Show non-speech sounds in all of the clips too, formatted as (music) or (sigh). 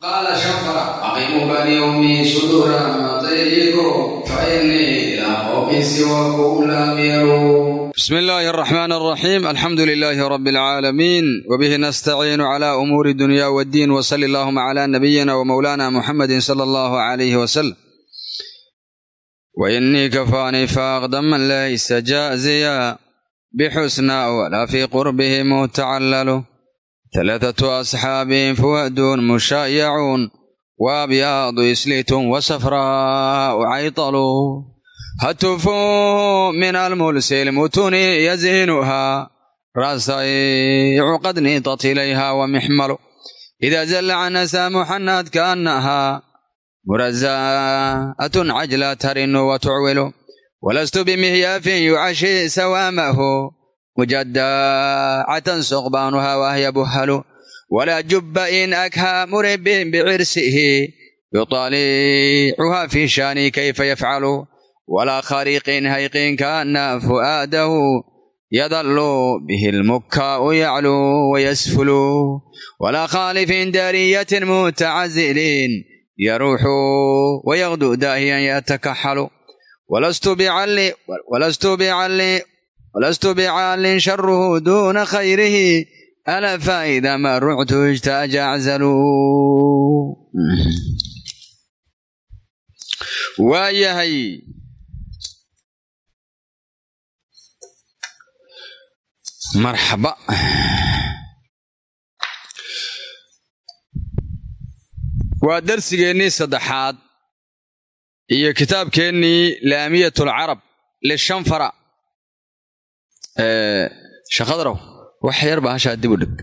qaala shafara aqimu balyawmi suduura matayrikum fainii ilaa qowmin siwakum lam yaruun bismi illaahi araxmaan araxiim alxamdu lilaahi rabbi alcaalamiin wabihi nastaciinu calaa umuuri dunya waddiin wasali allaahuma calaa nabiyina wamowlaana muxammadin sala allahu calayhi wasalam wainii kafaanii faaqdaman laysa jaaziya bixusnaa walaa fii qurbihi mutacalalu ثلاثة أصحاب فؤاد مشايعون وأبياض إسليت وصفراء عيطل هتف من الملس المتون يزينها رصيع قد نيطت إليها ومحمل إذا زل عن سامحنات كأنها مرزاة عجلة ترن وتعول ولست بمهياف يعشي سوامه mujadaacatan suqbaanuhaa wahyabhalu walaa jubba in akhaa muribin bicirsihi yuطaalicuhaa fii shaanii kayfa yafcalu walaa khariiqin hayqin kaana fu'aadahu yadallu bihi lmukkaa'u yacluu wayasfulu walaa khaalifin daariyatin mutacazilin yaruuxu wayagdu daahiyan yatakaxalu walastu bicalli walastu bicaalin sharuhu duuna khayrihi alaa faida maa ructu ijtaaja aczalu waa yahay marxaba waa darsigeennii saddexaad iyo kitaabkeennii laamiyat alcarab lishanfara shaqadrow wax yar baa hashaa dib u dhig.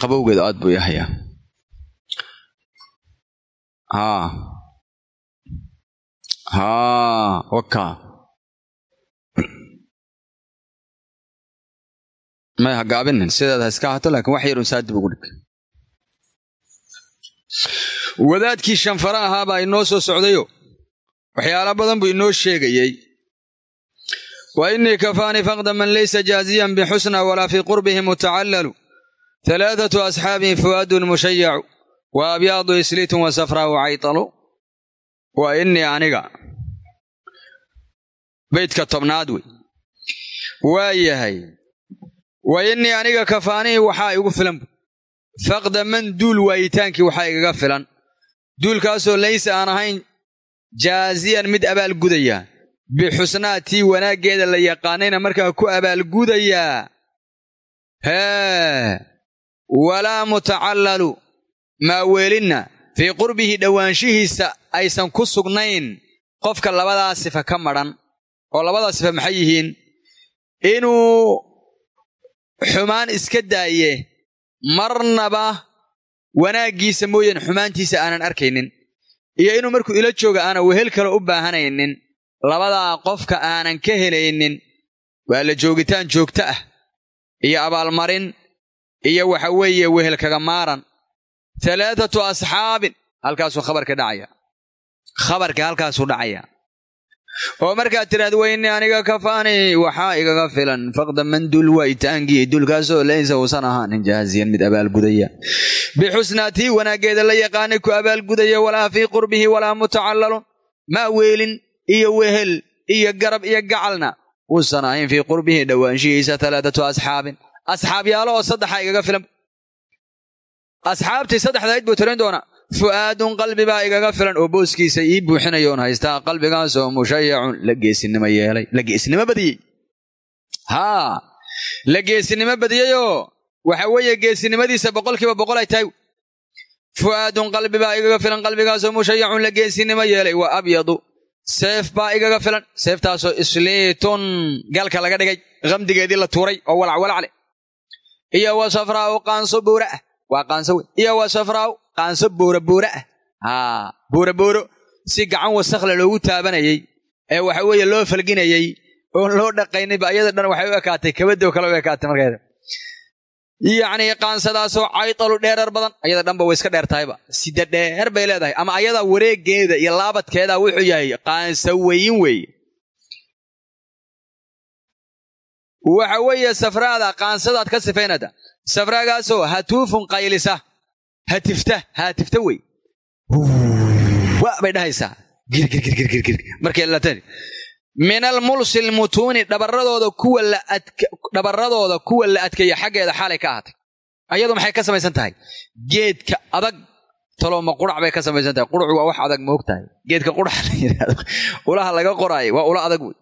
Qabowgeedu aad buu yahayaa haa. Haa waka may ha gaabinin sideeda ha iska hato laakiin wax yarun saa dib ugu dhig. Wadaadkii shanfara ahaa baa inoo soo socdayo. Waxyaalo badan buu inoo sheegayey wa innii kafaanii faqda man laysa jaaziyan bixusna walaa fii qurbihi mutacallalu halaathatu asxaabin fu'aadun mushayacu wa abyaadu isliitun wa safraau caytalu wa innii aniga beydka tobnaad wey waa yahay wa innii aniga kafaanii waxaa igu filan faqda man duul waayitaankii waxaa igaga filan duulkaasoo laysa aan ahayn jaaziyan mid abaalgudaya bixusnaa tii wanaaggeeda la yaqaanayna markaa ku abaalgudayaa hee walaa mutacallalu maaweelinna fii qurbihi dhowaanshihiisa aysan ku sugnayn qofka labadaa sifa ka madhan oo labadaa sifa maxay yihiin inuu xumaan iska daaye marnaba wanaaggiisa mooyaan xumaantiisa aanan arkaynin iyo inuu markuu ila jooga aanan wehel kale u baahanaynin labadaa qofka aanan ka helaynin waa la joogitaan joogto ah iyo abaalmarin iyo waxa weeye wehel kaga maaran. Halaathatu asxaabin. Halkaasuu khabarka dhacaya. Khabarka halkaasuu dhacaya. Oo markaad tidhahda weyni aniga kafaani waxaa igaga filan. Faqda man dul waayitaankii dulkaasoo laysa uusan ahaanin jaaziyan mid abaalgudaya bixusnaatii wanaaggeeda la yaqaanay ku abaalgudaya walaa fii qurbihi walaa mutacallalun. Maa weelin iyo wehel iyo garab iyo gacalna. Uusan ahayn fii qurbihi dhowaanshihiisa talaatatu asxaabin. Asxaabyaalo oo saddexa igaga filan. Asxaabtii saddexdayd buu tirin doonaa. Fu'aadun qalbi baa igaga filan oo booskiisa ii buuxinayoon haystaa qalbigaasoo mushayacun la geesinimo yeelay. La geesinimo badiyey haa la geesinimo badiyeyoo waxa weeye geesinimadiisa boqolkiiba boqol ay tahay. Fu'aadun qalbi baa igaga filan qalbigaasoo mushayacun la geesinimo yeelay. Wa abyadu seef baa igaga filan. Seeftaasoo isliitun galka laga dhigay. Qamdigeedii la tuuray oo walacwalacle iyo wa safraa'u qaanso buura. Ah waa qaanso wey iyo wa safraa'u qaanso boora-boora ah haa boora-booro si gacan wasakhle loogu taabanayey ee waxa weeye loo falginayey oon loo dhaqaynayba ayada dhan waxay u ekaatay. Kabadoo kale u ekaatay markeeda yacnii qaansadaasoo caydalu dheerar badan ayada dhanba way iska dheer tahayba sida dheer bay leedahay? Ama ayadaa wareegeeda iyo laabadkeeda wuxuu yahay qaanso weyin weeye. Waxa weeye safraada qaansadaad ka sifaynada safraagaasoo hatuufun qaylisa hatifta haatifta wey. Wa bay dhahaysaa. Girgirgirgirgir markay lateen min almulsi lmutuuni dhabaradooda kuwa la adkeeya xaggeeda xaalay ka ahaatay. Ayadu maxay ka samaysan tahay? Geedka adag talooma qurac bay ka samaysan tahay. Qurucu waa wax adag moog tahay. Geedka qurac la yidhahdo ulaha laga qoraayo waa ula adag wey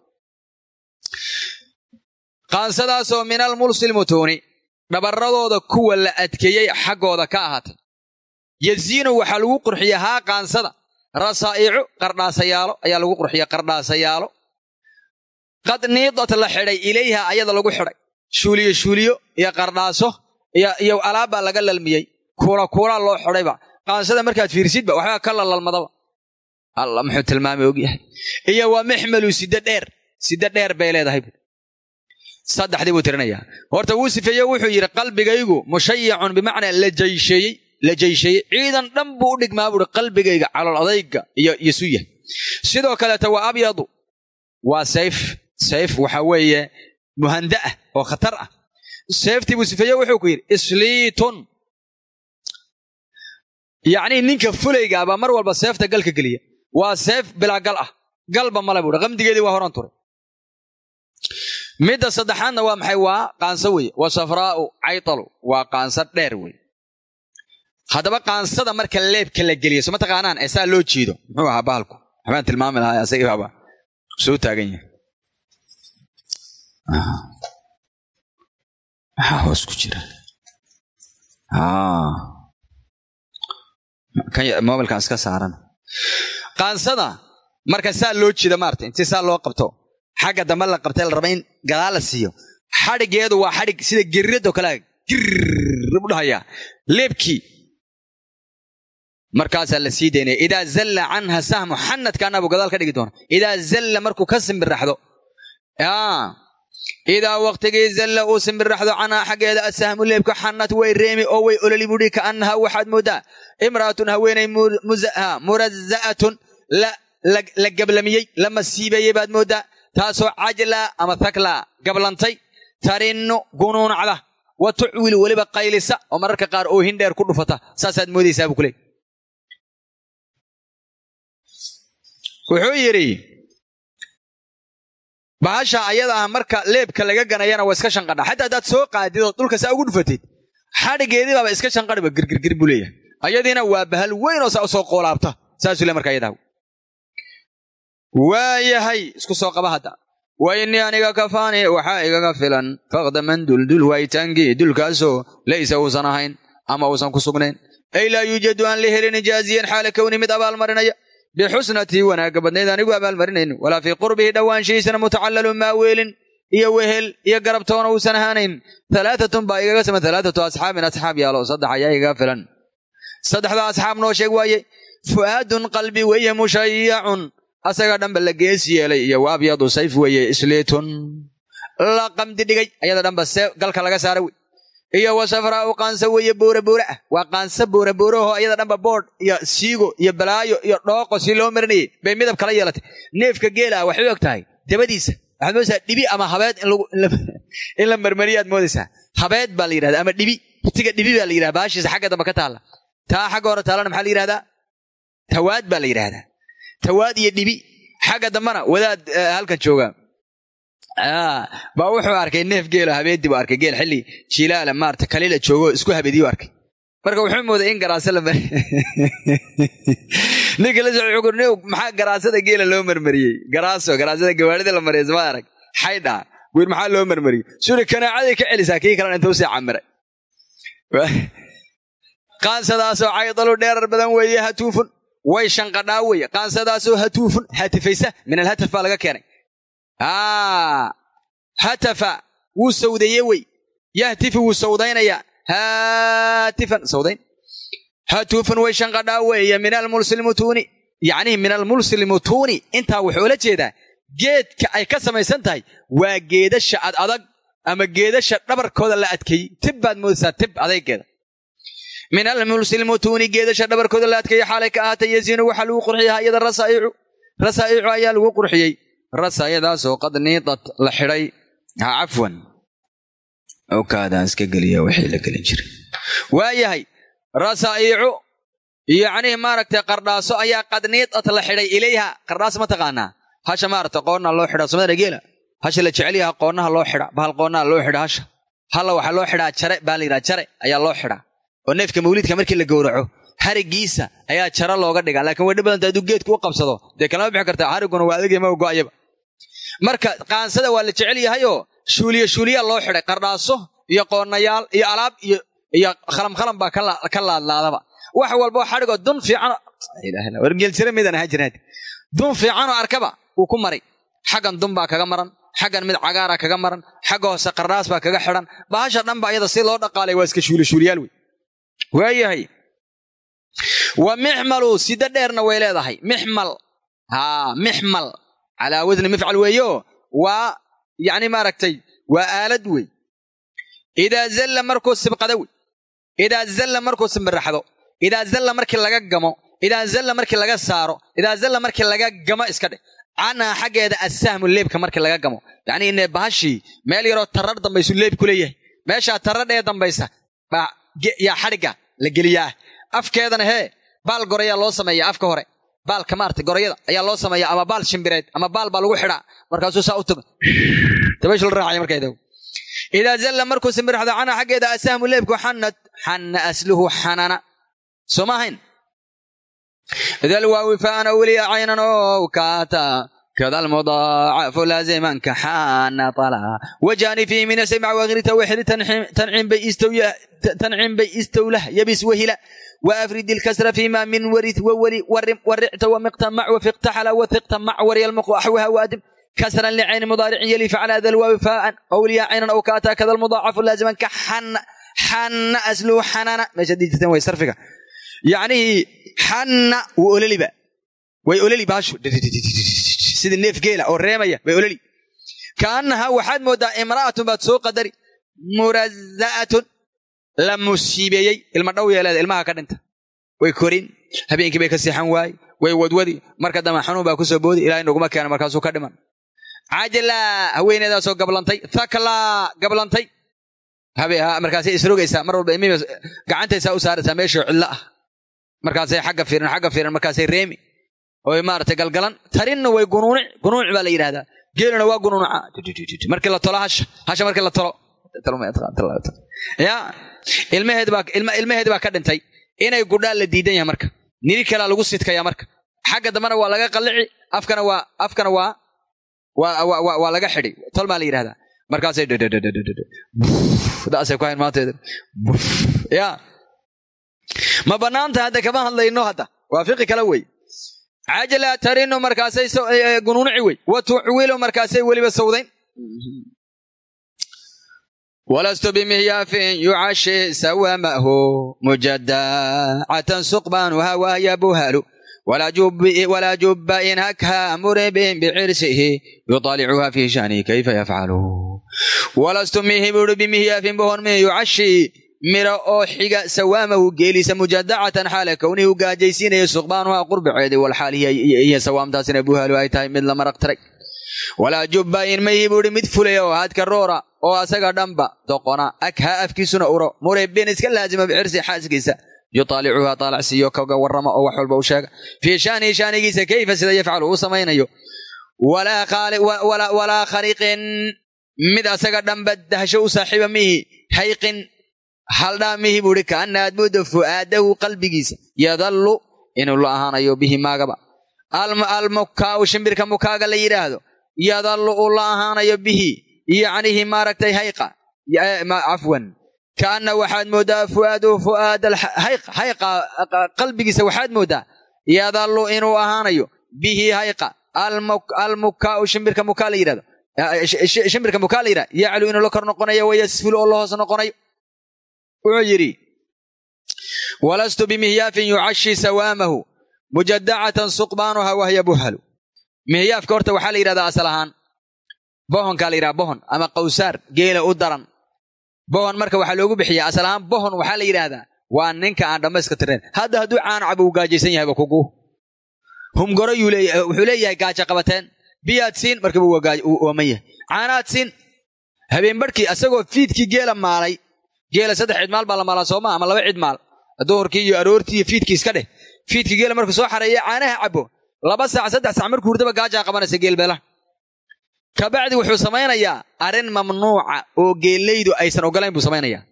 qaansadaasoo min almulsi lmutuuni dhabaradooda kuwa la adkeeyey xaggooda ka ahaatay. Yaziinu waxaa lagu qurxiya haa qaansada. Rasaa'icu qardhaasayaalo ayaa lagu qurxiya qardhaasayaalo qad niidat la xidhay ilayha ayada lagu xidhay. Shuuliyo shuuliyo iyo qardhaaso iyo alaabbaa laga lalmiyey. Kuula kuulaa loo xidhayba qaansada markaad fiirsidba waxbaa ka lalalmadaba alla muxuu tilmaamay ogyahay iyo waa maxmalu sida dheer sida dheer bay leedahay. Saddexdii buu tirinayaa. Horta wuu sifeeye wuxuu yidhi qalbigaygu mushayacun bimacnaa la jaysheeyey la jaysheeyey. Ciidan dhan buu u dhigmaa buuhi qalbigayga calool adayga iyo iyo suya sidoo kaleeta waa abyadu waa sayf sayf waxa weeye muhanda ah oo khatar ah. Sayftii buu wuxuu ku yidhi isliitun. Yacnii ninka fulaygaabaa mar walba seefta galka geliya. Waa seef bilaa gal ah. Galba male buuhi qamdigeedii waa horan turay. Midda saddexaadna waa maxay? Waa qaanso weye wa safraa'u caytalu. Waa qaanso dheer wey haddaba qaansada marka leebka la geliyo so mataqaanaan ee saa loo jiido muxuu ahaa bahalku waxbaan tilmaami lahaa baaba soo taagan yahay maxaa hoos ku jira. Mobilkan iska saaran. Qaansada marka saa loo jiida maarata inti saa loo qabto xagga dambe la qabtay la raba in gadaal la siiyo. Xadhigeedu waa xadhig sida gerirado kale girr u dhahayaa. Leebkii markaasaa la sii daynaya idaa zalla canha sahmu xanadkaana buu gadaal ka dhigi doona idaa zalla markuu ka simbiraxdo idaa waqtigii zalla uu simbiraxdo canhaa xaggeeda asahmu leebka xanad way reemi oo way ololi budhi kaannaha waxaad mooddaa imra'atun haweenay muraza'atun la gablamiyey la masiibeeyey baad mooddaa taasoo cajlaa ama taklaa gablantay tarinnu gunuunacda wa tucwil weliba qaylisa oo mararka qaar oohin dheer ku dhufata saasaad moodaysaa buu ku leey wuxuu yidhi bahasha ayada ah marka leebka laga ganayana waa iska shanqadha. Xataa haddaad soo qaadid oo dhulka saa ugu dhufatid xadhigeedii baaba iska shanqadhiba girgirgir buu leeyahay. Ayadiina waa bahal weyn saa u soo qoolaabta saasuu le marka ayadaa waayahay isku soo qaba hadda. Wa innii aniga kafaani waxaa igaga filan. Faqdaman duldul waayitaankii dulkaasoo laysa uusan ahayn ama uusan ku sugnayn. Ay laa yuujadu aan la helin jaaziyan xaala kowni mid abaalmarinaya bixusnatii wanaagga badnayd anigu abaalmarinaynin walaa fii qurbihi dhowaanshihiisana mutacallalun maaweelin iyo wehel iyo garabtoona uusan ahaanayn alaatatun baa igaga siman alaaatu asxaabin asxaab yaalo saddex ayaa igaga filan saddexda asxaab noo sheeg waaye fu'aadun qalbi weeye mushayacun asaga dhanba la gees yeelay iyo wa abyadu sayf weeye isliitun la qamdi dhigay ayada dhanba see galka laga saara wey iyo wa safraa'u qaansa weeye bouraboura ah. Waa qaansa bourabouraho ayada dhanba boodh iyo siigo iyo balaayo iyo dhooqo si loo marinayay bay midab kala yeelatay. Neefka geela ah waxay eg tahay dabadiisa. Waxaad moodaysaa dhibi ama habeed in la (laughs) marmariyaad moodaysaa. Habeed baa la yidhahda ama dhibi. Hitiga dhibi baa la yidhahda baashiisa xagga dambe ka taalla. Taa xagga hore taalana maxaa la yidhahdaa? Tawaad baa la yidhahdaa. Tawaad iyo dhibi. Xagga dambena wadaad halkan jooga baa wuxuu arkay neef geelo habeedii buu arkay. Geel xilli jilaala maarata kaliila joogo isku habediyu arkay. Marka wuxuu mooday in garaasa la mar (laughs) ninka la socod maxaa garaasada geela loo marmariyey? Garaaso garaasada gawaarida la mariya sama arag. Xaydha wiir maxaa loo marmariyey? Suri kanaacaday ka celisaa kii kalena inta u sii camiray. (laughs) Qaansadaasoo caydalu dheerar badan weeye hatuufun way shanqadhaa weye qaansadaasoo hatuufun hatifaysa min alhataf baa laga keenay hatafa wuu sawdaye wey. Yahtifu wuu sawdaynayaa haatifan sawdayn. Hatuufun way shanqadhaa weeye min almulsilmutuuni yacnihi min almulsilmutuuni intaa wuxuu la jeedaa geedka ay ka samaysan tahay waa geedasha ad adag ama geedasha dhabarkooda la adkeeyey. Tib baad moodaysaa tib adaygeeda min almulsilmutuuni geedasha dhabarkooda la adkeeyey xaalay ka ahaatay yasiinu waxaa lagu qurxiyaa iyada rasaa'icu rasaa'icu ayaa lagu qurxiyey rasaayadaasoo qad niidad la xidhay. Cafwan okaadaan iska geliya wixii la gelin jiray. Waayahay rasaa'icu yacnihii maaragtay qardhaaso ayaa qadniidad la xidhay ilayha. Qardhaas ma taqaanaa? Hasha maaragtay qoonna loo xidha somadana geela hasha la jecel yaha qoonnaha loo xidha bahal qoonnaha loo xidha hasha. Halla waxaa loo xidhaa jare baa la yidhaha jare ayaa loo xidhaa. Oo neefka mawliidka markii la gowraco harigiisa ayaa jaro looga dhigaa laakiin way dhib badanta geedku u qabsado. Dee kalama bixi kartaa hariguna waa adagay ma go'ayaba marka qaansada waa la jecel yahayoo shuuliya shuuliya loo xidhay qardhaaso iyo qoonnayaal iyo alaab iyo khalamkhalam baa ka laadlaadaba. Wax walbo xadhigoo dun fiican wargeeljira midaan ahaan jirnaad dun fiicanoo arkaba wuu ku maray. Xaggan dun baa kaga maran xaggan mid cagaara kaga maran xagga hoose qardhaas baa kaga xidhan. Bahasha dhan ba iyada si loo dhaqaalay waa iska shuulishuuliyaal wey. Waayahay wa mixmalu sida dheerna way leedahay. Mixmal haa mixmal calaa wasni mifcal weeyo. Waa yacni maaragtay waa aalad wey. Idaa zalla markuu sibqada wey. Idaa zalla markuu simbiraxdo. Idaa zalla markii laga gamo. Idaa zalla markii laga saaro. Idaa zalla markii laga gamo iska dheh. Canhaa xaggeeda assahmu leebka markii laga gamo. Yacnii ine bahashii meel yaroo tarar dambaysu leeb ku leeyahay. Meeshaa taradhee dambaysa baa yaa xadhigga la geliyaa afkeedana hee baal goraya loo sameeya afka hore. Baalka maarata gorayada ayaa loo sameeya ama baal shimbireed ama baal baa lagu xidhaa. Markaasuu saa u tago dabayshula raacaya markaydaw idaa zalla markuu simbirxdo canha xaggeeda asahmu leebku xanna asluhu xanana. Soo dal waawi faana weliya caynan ow kaata. Kadalmudaacafu laazimanka xaana alaa wajaani fiihi min asamac waakhrita waheli tanciim bay istowlah yabis wahila. وأفرد الكسر فيما من ورث وولي ورم ورعت ومقتمع وفقت حلا وثقت مع وري المقوحوها وادم كسرا لعين مضارع يلي فعل هذا الواو فاء أولي عينا أو كاتا كذا المضاعف لازما كحن حن أسلو حنانا ما شديد تنوي صرفك يعني xanna wuu ololiba way ololi baashu sidii neef geela oo reemaya way ololi kaannahaa waxaad mooddaa imra'atun baad soo qadari muraza'atun la musiibeeyey ilma dhow yeeleeda ilmaha ka dhinta. Way korin habeenkii bay ka seexan waaye way wadwadi marka dambe xanuun baa ku soo boodi ilahay noguma keena markaasuu ka dhiman. Cajlaa haweeneedaasoo gablantay thaklaa gablantay. Markaasay isrogaysaa mar walba imiba gacantaysaa u saaraysaa meeshoo cidlo ah. Markaasay xagga fiiran xagga fiiran markaasay reemi. Oy maaragtay galgalan tarinna way gunuunic gunuunic baa la yidhahdaa geelina waa gunuunaca markii la tolo hasha hasha markii la tolo ilmaheed baa ka dhintay. Inay gudhaan la diidan yahay marka. Niri kalaa lagu sidkaya marka. Xagga dambena waa laga qallici afkana waa afkana waa waa waa laga xidhi. Tol baa la yidhahdaa markaasay daasay ku hayn maanteeda ya. Ma bannaanta hadda kama hadlayno hadda? Waa fiqi kale wey. Cajla tarinu markaasay gunuunici wey. Wa tucwilu markaasay weliba sawdayn walastu bimihyaafin yucashi sawamahu mujadacatan suqbanuha wahya buhalu walaa jubba in hakha muribin bicirsihi yuطalicuha fi shani kayfa yafcalu walastu mihi buuri bimihyaafin bohon min yucashi mira oo xiga sawaamahu geelisa mujadacatan xaala kownihi u gaajaysiinaya suqbaanuha qurbaceedii walxaal iyo sawaamtaasina buhaalu ay tahay mid la maraq tiray walaa jubba in mayhi buuhi mid fulaya oo hadka roora oo asaga dhanba doqona akha afkiisuna uro. Muribin iska laazima bicirsi xaaskiisa. Yutaalicuha taalacsiiyo kaga warrama oo wax walba u sheega. Fii shaanihi shaanigiisa kayfa sida yafcalu uu samaynayo? Walaa khariqin mid asaga dhanba dahsho u saaxiiba mihi hayqin. Haldhaamihi buuhi kaana aad moodo fu'aadahu qalbigiisa. Yadallu inuu la ahaanayo bihi maagaba. Almukaau shimbirka mukaaga la yidhaahdo yadallu uu la ahaanayo bihi. Yacnihi maaragtay hayqa. Cafwan kaana waxaad mooddaa fu'aaduhu fu'aad hayqa qalbigiisa waxaad mooddaa yadallu inuu ahaanayo bihi hayqa. Almukaau shimbirka mukaa la yidhahdo shimbirka mukaa la yidhahdo yaclu inuu la kor noqonayo wayasfulu oo la hoos noqonayo. Wuxuu yidhi walastu bimihyaafin yucashi sawaamahu mujadacatan suqbaanuha wahya buhalu mihyaafka horta waxaa la yidhahdaa asal ahaan. Bohonkaa la yidhaha bohon ama qawsaar geela u daran. Bohon marka waxaa loogu bixiyaa asal ahaan bohon waxaa la yidhaahdaa waa ninka aan dhammayska tirnayn. Hadda hadduu caanacaba uu gaajaysan yahayba kugu. Humgoro wuxuu leeyahay gaajo qabateen. Biyaad siin markaba waaman yahay. Caanaad siin. Habeen barhkii fiidkii geela maalay. Geela saddex cidmaal baa la maalaa sooma ama laba cidmaal. Duhurkii iyo aroortii iyo fiidkii iska dheh. Fiidkii geela markuu soo xareeya caanaha cabo laba saac saddex saac markuu hurdaba gaajaa qabanaysa geelbeelaha kabacdi wuxuu samaynayaa arrin mamnuuca oo geellaydu aysan ogolayn buu samaynayaa.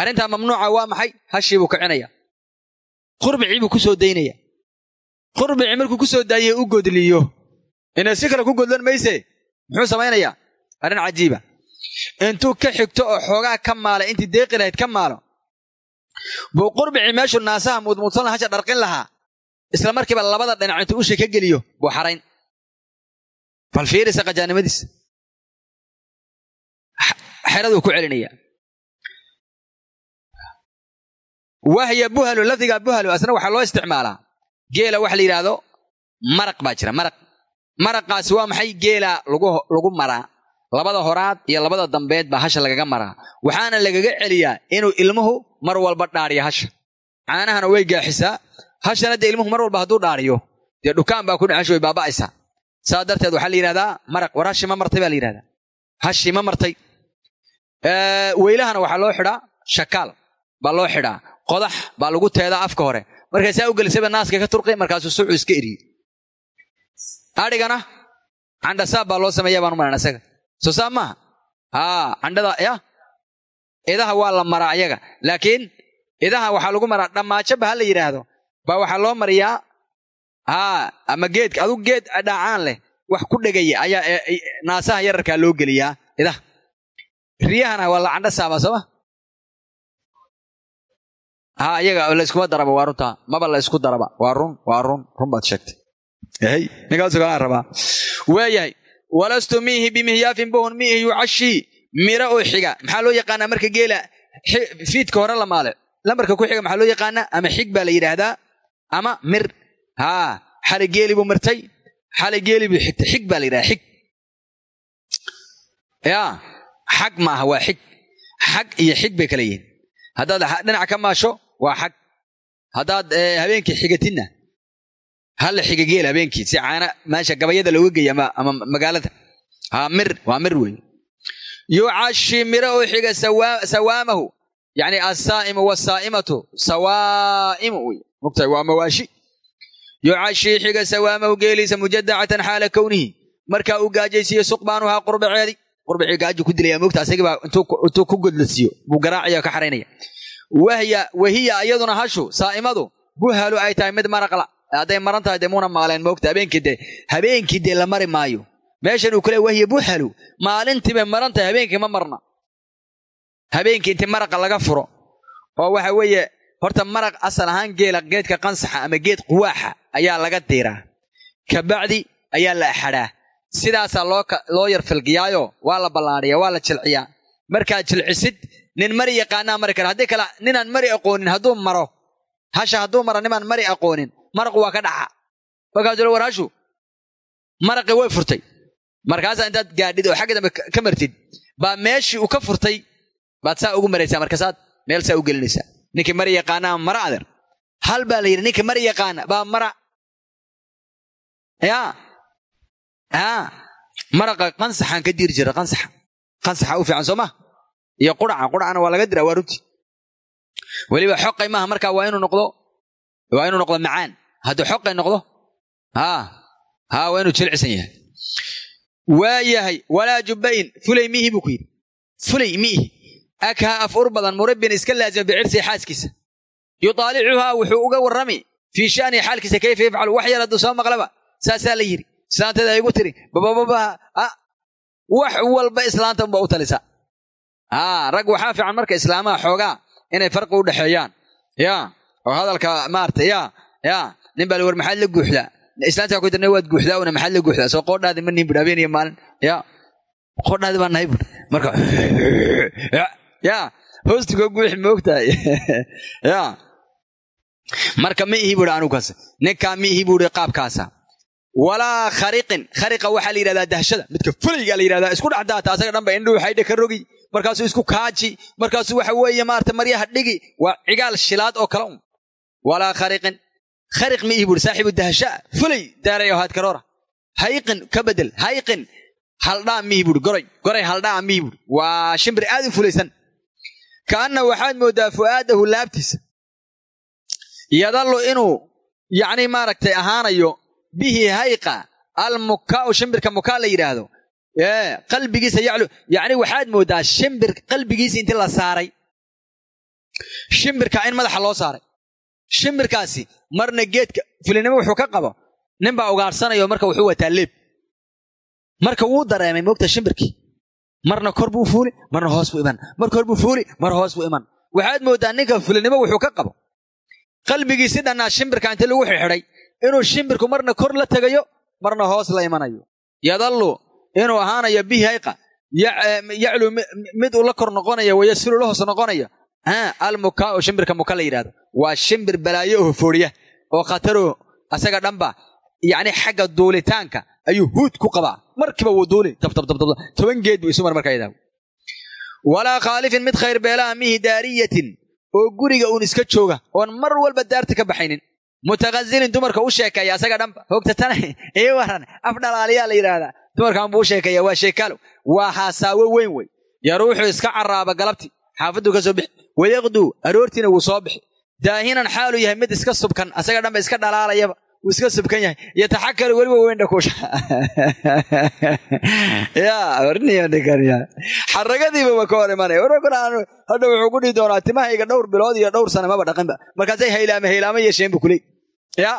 Arrintaa mamnuuca waa maxay? Hashii buu kicinaya. Qurbicii buu ku soo daynaya. Qurbicii markuu ku soo daayey u godliyo. Inay si kale ku godlan mayse muxuu samaynayaa? Arrin cajiiba. Intuu ka xigto oo xoogaa ka maala intii deeqi lahayd ka maalo buu qurbicii meeshuu naasaha muudmuudsan laha hasha dharqin lahaa isla markiiba labada dhinac intuu usha ka geliyo buu xarayn. Bal fiirisa qajaanimadiisa. Xeraduu ku celinaya wahya buhalu lafdiga buhalu asna waxaa loo isticmaalaa. Geela waxa la yidhaahdo maraq baa jira maraq. Maraqaasi waa maxay geela lagu maraa? Labada horaad iyo labada dambeed baa hasha lagaga maraa. Waxaana lagaga celiyaa inuu ilmuhu mar walba dhaariyo hasha. Caanahana way gaaxisaa hashana dee ilmuhu mar walba hadduu dhaariyo dee dhukaan baa ku dhacasho way baaba'aysaa saa darteed waxaa la yidhahdaa maraq war ma martay baa la yidhahdaa hashi ma martay. Weylahana waxaa loo xidhaa shakaal baa loo xidhaa qodax baa lagu teedaa afka hore. Markay saa u gelisayba naaska ka turqi markaasuu suucu iska eriyey adhigana candhasaab baa loo sameeya baan u malan isaga. Soo saa maaha haa candhada ya? Idaha waa la maraa ayaga laakiin idaha waxaa lagu maraa dhammaajoba ha la yidhaahdo baa waxaa loo mariyaa haa ama geedka adug geed dhaacaan leh wax ku dhegaya ayaa naasaha yararkaa loo geliyaa idaha riyahana waa la candha saabaa sooma haa iyaga layskuma daraba waa runtaa maba la ysku daraba. Waa run waa run run baad sheegtay. Kalaan rabaa. Waayahay walastu miihi bimihyaafin buhun miihi yucashii miro oo xiga. Maxaa loo yaqaanaa marka geela fiidka hore la maale lambarka ku xiga maxaa loo yaqaanaa? Ama xig baa la yidhaahdaa ama mir. Haa xalay geeli buu mirtay. Xalay geeli buu xigtay. Xig baa la yidhahdaa xig. Yaa xag maaha waa xig. Xag iyo xig bay kala yihiin. Haddaad dhinaca ka maasho waa xag. Haddaad habeenkii xigatinna hala xiga geel habeenkii si caana meesha gabayada looga geeya ama magaalada. Haa mir waa mir wey yucashi miro oo xiga sawaamahu yani asaa'imu wasaa'imatu sawaa'imu wey mugtahay waa mawaashi yucashi xiga sawaamahu geeliisa mujadacatan xaala kownihi markaa uu gaajaysiiyo suqbaanuhaa qurbaceedi qurbacii gaaji ku dilaya mogta asagibaa intuu ku godlasiiyo buu garaacaya ka xaraynaya wahiya iyaduna hashu saa'imadu buhalu ay tahay mid maraqla hadday maran tahay dee muuna maaleen moogta habeenkii dee habeenkii dee la mari maayo meeshan uu kale wahya buhalu maalintii bay maran marna habeenkii intii maraqa laga furo oo waxa weeye horta maraq asal ahaan geela geedka qansaxa ama geed quwaaxa ayaa laga diiraa. Kabacdi ayaa la axadhaa sidaasaa loo yar filgiyaayo waa la ballaadhiya waa la jilciyaa. Markaad jilcisid nin mari yaqaanaa mari kara. Haddii kale ninaan mari aqoonin hadduu maro hasha hadduu maro nimaan mari aqoonin maraqu waa ka dhaca. Markaasuu war hashu maraqii way furtay. Markaasaa intaad gaadhid oo xagga dambe ka martid baa meeshii uu ka furtay baad saa ugu maraysaa markaasaad meel saa u gelinaysaa. Ninkii mari yaqaanaa mara adeer hal baa la yidhi ninkii mari yaqaana baa mara. Yaa. Haa maraqa qansaxaan ka diiri jira qansaxa. Qansaxa u fiican soo ma? Iyo quraca quracana waa laga diraa waa runtii. Weliba xoqay maaha markaa waa inuu noqdo waa inuu noqdo macaan. Hadduu xoqay noqdo haa haa waa inuu jilcisan yahay. Waa yahay walaa jubbayn fulay miihi buu ku yidhi. Fulay miihi akhaa af ur badan murabbin iska laazima bicirsihi xaaskiisa. Yudaalicuhaa wuxuu uga warrami fii sha'nihi xaalkiisa kayfa yafcalu? Wax yar hadduu soo maqlaba saasaa la yidhi. Islaanteeda igu tiri babababaha wax walba islaanta unba u talisa. Rag waxaa fiican marka islaamaha xoogaa inay farqi u dhexeeyaan ya oo hadalka maarata ya ya nin baa la war maxaad la guuxdaa? Islaantaa ku dirna waad guuxdaa una maxaad la guuxdaa? Soo qoodhaadi ma baa bur marka ya hoostigo guuxi moogtahay (laughs) ya. Marka ma ihi buuri anugaas ninkaa ma ihi buuri qaabkaasa. Walaa khariqin. Khariqa waxaa la yidhahdaa dahshada. Midka fulaygaa la yidhahdaa isku dhex daata asaga dhanba indhuhu xaydhe ka rogi. Markaasuu isku kaaji. Markaasuu waxa weeye maarata maryaha dhigi. Waa cigaal shilaad oo kale un walaa khariqin. Khariq ma ihi buuri. Saaxiibu dahsha. Fulay daarayo haadkaroora hayqin ka bedel. Hayqin. Haldhaa mihi buuri. Goray. Goray haldhaa mihi kaanna waxaad moodaa fu'aadahu laabtiisa. Yadallu inuu yacni maaragtay ahaanayo bihi hayqa almukaa'u shimbirka mukaa la yidhaahdo ee qalbigiisa yaclu yacni waxaad mooddaa shimbir qalbigiisa intii la saaray. Shimbirka in madaxa loo saaray. Shimbirkaasi marna geedka fulinimo wuxuu ka qabo. Ninbaa ugaadhsanayo marka wuxuu wataa leeb marka wuu dareemay moogta shimbirkii marna kor buu fuuli marna hoos buu iman. Mar kor buu fuuli mar hoos buu iman. Waxaad mooddaa ninka fulinimo wuxuu ka qabo. Qalbigiisi dhannaa shimbirka inti lagu xidxidhay inuu shimbirku marna kor la tegayo marna hoos la imanayo. Yadallu inuu ahaanayo bihi hayqa yaclu mid uu la kor noqonaya wayasilu la hoos noqonaya. Almukaa'u shimbirka muka la yidhahdo waa shimbir balaayo oo fooriya oo khataroo asaga dhanba yacni xagga duulitaanka ayuu huud ku qabaa. Markiiba wuu duuli toban geed buu isu mar markaa walaa khaalifin mid khayr beelaha mihi daariyatin oo guriga uun iska jooga oon mar walba daarta ka baxaynin. Mutaqazilin dumarka u sheekeeya asaga dhanba. Hoogta tana (laughs) ii waran af dhalaaliyaa la yidhaahdaa. Dumarkan buu u sheekeeya waa sheekaalo waa haasaawo weyn wey. Yaruuxuu iska carraaba galabti. Xaafaduu ka soo bixi. Wayaqduu aroortiina wuu soo bixi. Daahinan xaaluu yahay mid iska subkan asaga dhanba iska dhalaalayaba wuu iska subkan yahay. Yataxakaru weliba weyn dhakuusha xaragadiiba wa ka hor imanaya warkana hadha wuxuu ku dhihi doonaa timahayga dhowr bilood iyo dhowr sana maba dhaqinba markaasay haylaame haylaamo yeesheen bu kuley ya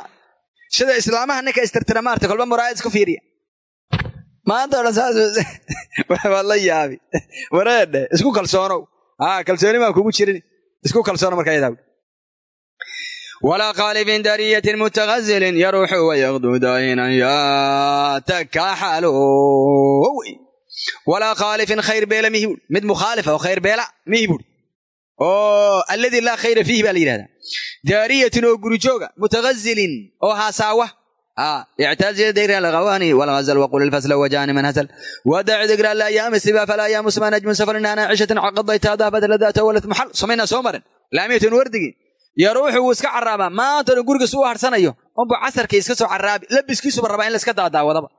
sida islaamaha ninka istirtira maarta kolba muraayad isku fiiriya. Maanta o dhan saas (laughs) waad la yaabi. (laughs) Wareedhe isku kalsoonow. Aa kalsooni baan kugu jirin. Isku kalsoono markaa yadaa walaa khaalifin dariyatin mutagazilin yaruuxu wayaqduu daahinan yatakaxalu walaa khaalifin khayr beela mihi buuri mid mukhaalifa oo khayr beela mihi buuri oo alladii laa khayra fiihi baa la yidhahdaa daariyatin oo gurujooga mutagazilin oo haasaawa اعتاز ذكر الغواني والغزل وقل الفصل وجاني من هزل ودع ذكر الايام السبا فلا ايام مسمى نجم سفر انا عيشة قضيت هذا بدل ذات ولت محل سمينا سومر لامية وردقي yeero wuxuu uu iska caraabaa. Maanta gurigiisu gurigiis u harsanayo unbu casarkii iska soo caraabi. Labiskiisuba rabaa in laska daadaawadaba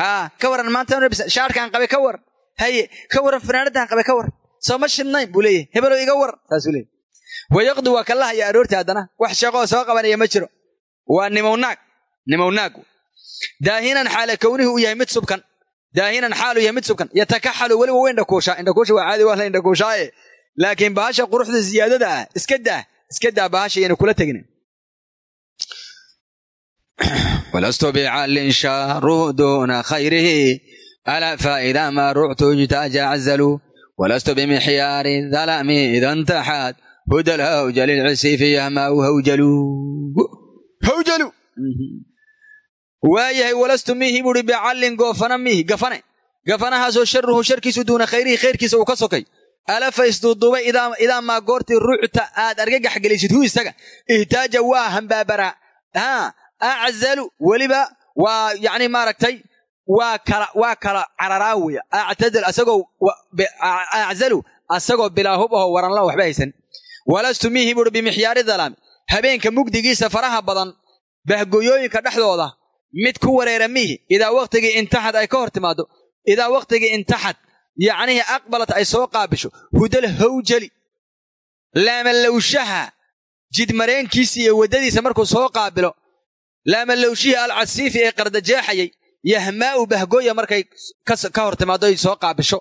haa ka waran maantaaarkaan qabay ka waran haye ka waran fanaanadaan qabay ka waran sooma shidnayn buu leeyahy hebelow iga waran saasuu leeyahy wayaqdi waa ka lahaya aroorta haddana. Wax shaqoo soo qabanaya ma jiro. Waa nimownaag nimownaag daahinan xaala kownihi uu yahay mid subkan. Daahinan xaalu yahay mid subkan. Yatakaxalu weliba wa indhakuushaa indhakuusha waa caadi waa la indhakuushaaye laakiin bahasha quruxda ziyaadada ah iska daa iska daa bahasha iyana kula tegin walastu bicallin shaaru duuna khayrihi ala faida ma ructu jtajacazalu walastu bimixyaari dhalami ida ntaxaad huda lhawja lilcisifi yahmau hawjalu hawjalu waayahay walastu mihi buuri bicallin goofana mihi gafane gafanahaasoo sharuhu sharkiisu duuna khayrihi khayrkiisa uu ka sokay alafa isduuduubay idaa maa goortii ruucta aad argagax gelisid hu isaga. Ihtaaja waa hambaabaraa aczalu weliba waa yacni maaragtay waa kala waa kala cararaa weya actadal asagoo aczalu asagoo bilaa hub waranla waxba haysan walastu mihi buuri bimixyaari dalaami habeenka mugdigiisa faraha badan bahgoyooyinka dhexdooda mid ku wareera mihi. Idaa wakhtigii intaxad ay ka hor timaado idaa wakhtigii intaxad yacnihii aqbalat ay soo qaabisho. Hudal hawjali. Laamalowshaha. Jidmareenkiisa iyo waddadiisa markuu soo qaabilo. Laamalowshihii alcasiifi ee qardajeexayay. Yahmaa'u bahgooya markay ka hor timaado ay soo qaabisho.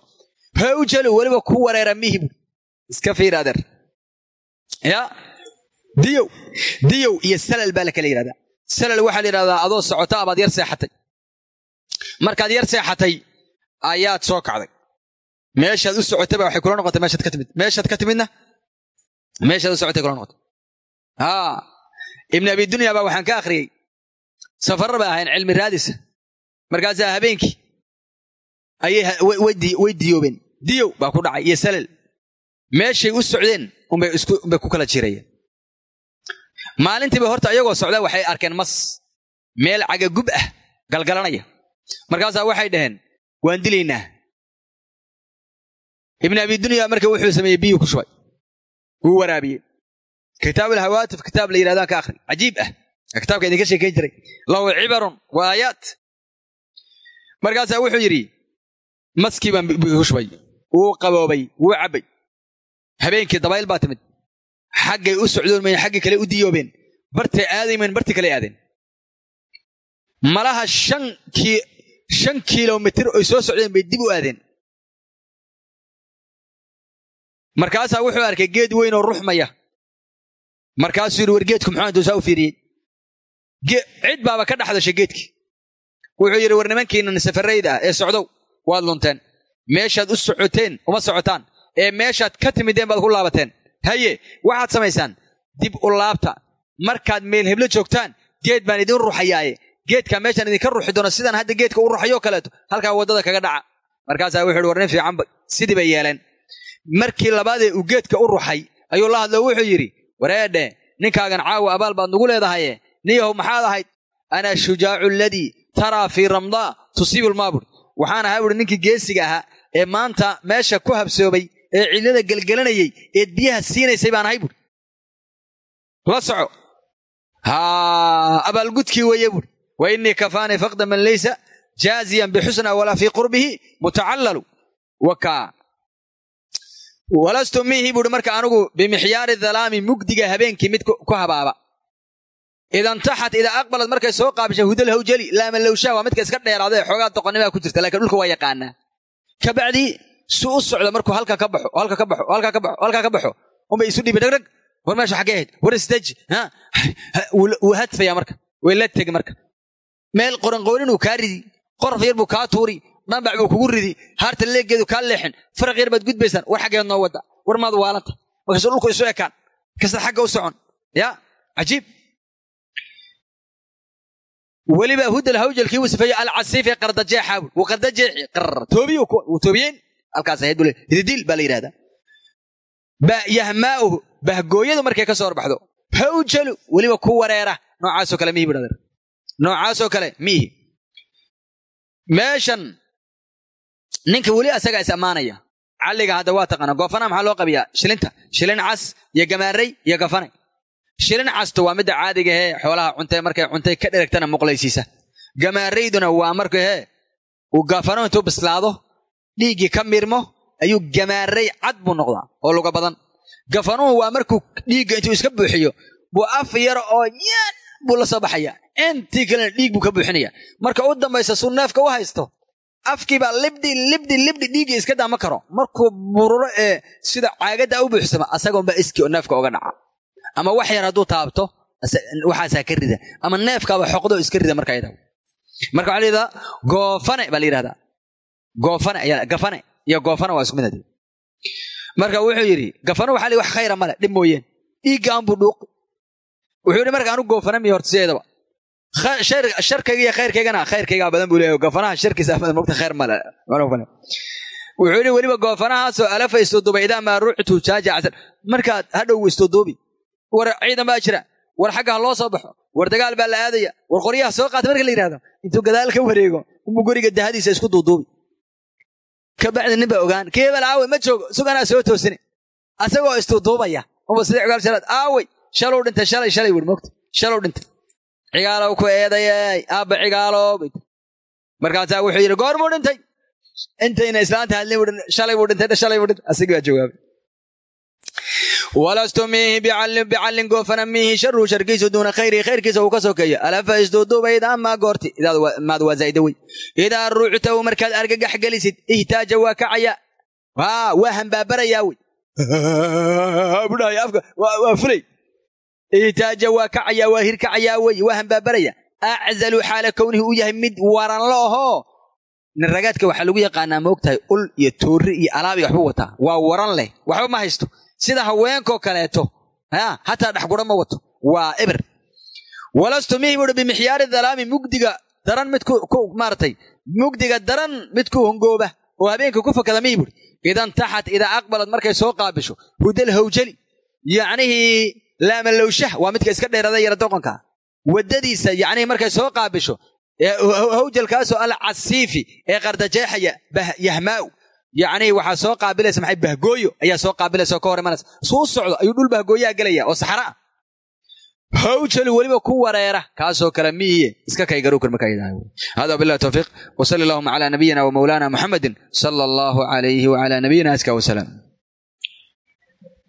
Hawjalu weliba ku wareera mihi bu iska fiir ya? Diyow. Diyow iyo salal baa la kala yidhahdaa salal waxaa la yidhahdaa adoo socota abaad yar seexatay. Markaad yar seexatay ayaad soo kacday meeshaad u socotayba waxay kula noqotay meeshaad ka timid. Meeshaad ka timidna? Meeshaad u socotay kula noqotay. Haa. Ibn abi dunya baa waxaan ka akhriyey. Safarra ba ahayn cilmi raadisa markaasaa habeenkii ayay way diyoobeen. Diyow baa ku dhacay iyo salal. Meeshay u socdeen unbay ku kala jirayeen. Maalintiiba horta ayagoo socda waxay arkeen mas. Meel cagagub ah galgalanaya. Markaasaa waxay dhaheen waan dilaynaa ibn abi dunya marka wuxuu sameeyey biyuu ku shubay. Wuu waraabiyey. Kitaabulhawaatif kitaab la yidhahdaan ka akhri. Cajiib ah. Kitaabka idinka sheekayn jiray. Lahu cibarun wa aayaat. Markaasaa wuxuu yidhi maskii baan biyu ku shubay. Wuu qaboobay wuu cabbay. Habeenkii dabayl baa timid. Xaggay u socdoon mayn xaggii kale u diyoobeen. Bartay aadaymen barti kale aadeen. Malaha shan kilomitir oy soo socdeen bay dib u aadeen markaasaa wuxuu arkay geed weyn oo ruxmaya. Markaasuu yidhi war geedku muxuu intuu saa u fiiriyey cid baaba ka dhexdashay geedkii. Wuxuu yidhi war nimankiinan safarayda ah ee socdow waad lunteen. Meeshaad u socoteen uma socotaan. Ee meeshaad ka timideen baad ku laabateen. Haye waxaad samaysaan? Dib u laabta. Markaad meel heblo joogtaan geed baan idin ruxayaaye. Geedkaa meeshaan idinka ruxi doono sidaan hadda geedka u ruxayoo kaleeto halkaa waddada kaga dhaca. Markaasaa wuxuu yidhi war nin fiicanba sidii bay yeeleen markii labaadee uu geedka u ruxay ayuu la hadlo wuxuu yidhi wareedhe ninkaagan caawa abaal baad nugu leedahaye niyahow maxaad ahayd? Ana shujaacu aladii taraa fii ramdaa tusiibu lmaabur waxaan ahaa buhi ninkii geesiga ahaa ee maanta meesha ku habsoobay ee cidlada gelgelanayey eed biyaha siinaysay baan ahay buuri la soco. Haa abaalgudkii weeye buuri wa innii kafaanii faqda man laysa jaaziyan bixusna walaa fii qurbihi mutacallalu wakaa walastu miihi buuhi marka anigu bimixyaari dhalaami mugdiga habeenkii mid ku habaaba. Idantaxat idaa aqbalad markay soo qaabisha hudal hawjali laama lowshaha waa midka iska dheeraada ee xoogaa doqonnimaa ku jirta lakiin dhulka waa yaqaanaa. Kabacdii su u socda markuu halka ka baxo halka ka baxo halka ka baxo halka ka baxo unbay isu dhiibi dhagdhag war meesha xaggee ahayd war istaji (sighs) wuu hadfaya marka way la tegi marka. Meel qoranqoonin uu kaa ridi qoraf yar buu kaa tuuri dhambac buu kugu ridi haarta leeggeedu kaa leexin faraq yar baad gudbaysaan war xaggeed noo wadda war maad waalanta markaasuu dhulku isu ekaan kasta xagga u socon ya cajiib. Weliba hudal hawjalkii uu sifeeyey alcasiif ee qardajeexa buu wuu qardajeexi qar toobiy wuu toobiyeen halkaas ahayd buu baa la yidhahdaa yahmaa'uhu bahgooyadu markay ka soo horbaxdo hawjalu weliba ku wareera noocaasoo kale mihi bidhadeer noocaasoo kale miihi. Meeshan ninka weli asagaa is ammaanaya. Calliga hadda waa taqaana goofanaha maxaa loo qabiyaa? Shilinta. Shilin cas iyo gamaaray iyo gafane shilin castu waa midda caadiga hee xoolaha cuntay. Markay cuntay ka dheragtana muqlaysiisa. Gamaarayduna waa marka hee uu gafano intuu bislaado dhiiggii ka mirmo ayuu gamaaray cad buu noqdaa oo luga badan. Gafanuhu waa markuu dhiigga intuu iska buuxiyo buu af yar oo yan buu la soo baxaya intii kalena dhiig buu ka buuxinaya marka u dambaysa suu neefka u haysto afkiibaa libdhi libdhi libdhi dhiiggii iska daama karo. Markuu bururo ee sida caagadda u buuxsama asagoonba iski oo neefka uga dhaca. Ama wax yar hadduu taabto waxaasaa ka rida. Ama neefkaaba xoqdo iska rida marka yada marka waxaa layidhahdaa goofane baa la yidhahdaa. Goofane ayaa gafane iyo goofane waa isku mid haddii marka wuxuu yidhi gafane waxaa li wax khayra male dhib mooyeen. Dhiiggaan buu dhuuqi wuxuu yidhi marka anu goofane miyo horta sharkayga iyo khayrkaygana khayrkaygaa badan buu leeyahay. Goofanaha sharkiisa badan mogta khayr male wuxuu yidhi weliba goofanahaasoo alafa istuduubay idaa maa ruuctu jaaja casar markaad hadhow istuduubi war ciidan baa jira war xagga ha loo soo baxo war dagaal baa la aadaya war qoryaha soo qaata marka la yidhahdo intuu gadaal ka wareego unbuu guriga dahadiisa isku duuduubi. Ka bacdi nin baa ogaan keebal aawey ma joogo suganaa soo toosine. Asagoo istuuduubaya uba sida cigaal shalaad aawey shalow dhintay shalay shalay wuri mogta dhintay cigaalow ku eedayey aabba cigaalow markaasaa wuxuu yidhi goor buu dhintay. Intayna islaanta hadlin shalay buu dhintay shalay buu dhintay. Baa jawaabay. Walastu miihi bicallin goofana miihi sharuu sharkiisu duuna khayrihi khayrkiisa uu ka sokeeyo alafa isduuduubayda amaa goorti. Maad waa wey idaa ruuctahu markaad argagax gelisid ihtaaja waa kacaya. Waa hambaabarayaa wey (laughs) ihtaaja waa kacaya waa hirkacayaa wey waa hambaabaraya. Aczalu xaala kownihi uu yahay mid waranlo ahoo niragaadka waxaa lagu yaqaanaa moogtahay ul iyo toorri iyo alaab iyo waxbuu wataa waa waran leh. Waxba ma haysto. Sida haweenkoo kaleeto hataa dhexgura ma wato. Waa eber walastu mihi buuhi bimixyaari dhalaami mugdiga daran mid maaratay mugdiga daran mid ku hongooba oo habeenka ku fakada mihi buuhi idan taxat idaa aqbalad markay soo qaabisho hudal hawjali. Yacnihii laamalowshah waa midka iska dheerada yara doqonka. Waddadiisa yacnihii markay soo qaabisho hawjalkaasoo alcasiifi ee qardajeexaya yahmaa'u yacnihii waxaa soo qaabilaysa maxay bahgooyo? Ayaa soo qaabilaysa ka hor imanaysa. Suu socdo ayuu dhul bahgooyaa gelaya oo saxra ah hawjalu weliba ku wareera kaasoo kale miiye iska kaygaruukar markaa yidhaha hada billahi tawfiiq. Wa sali allahuma nabiyina wa mawlana muxamedin sala allahu calayhi wacala nabiyina aska wasalaam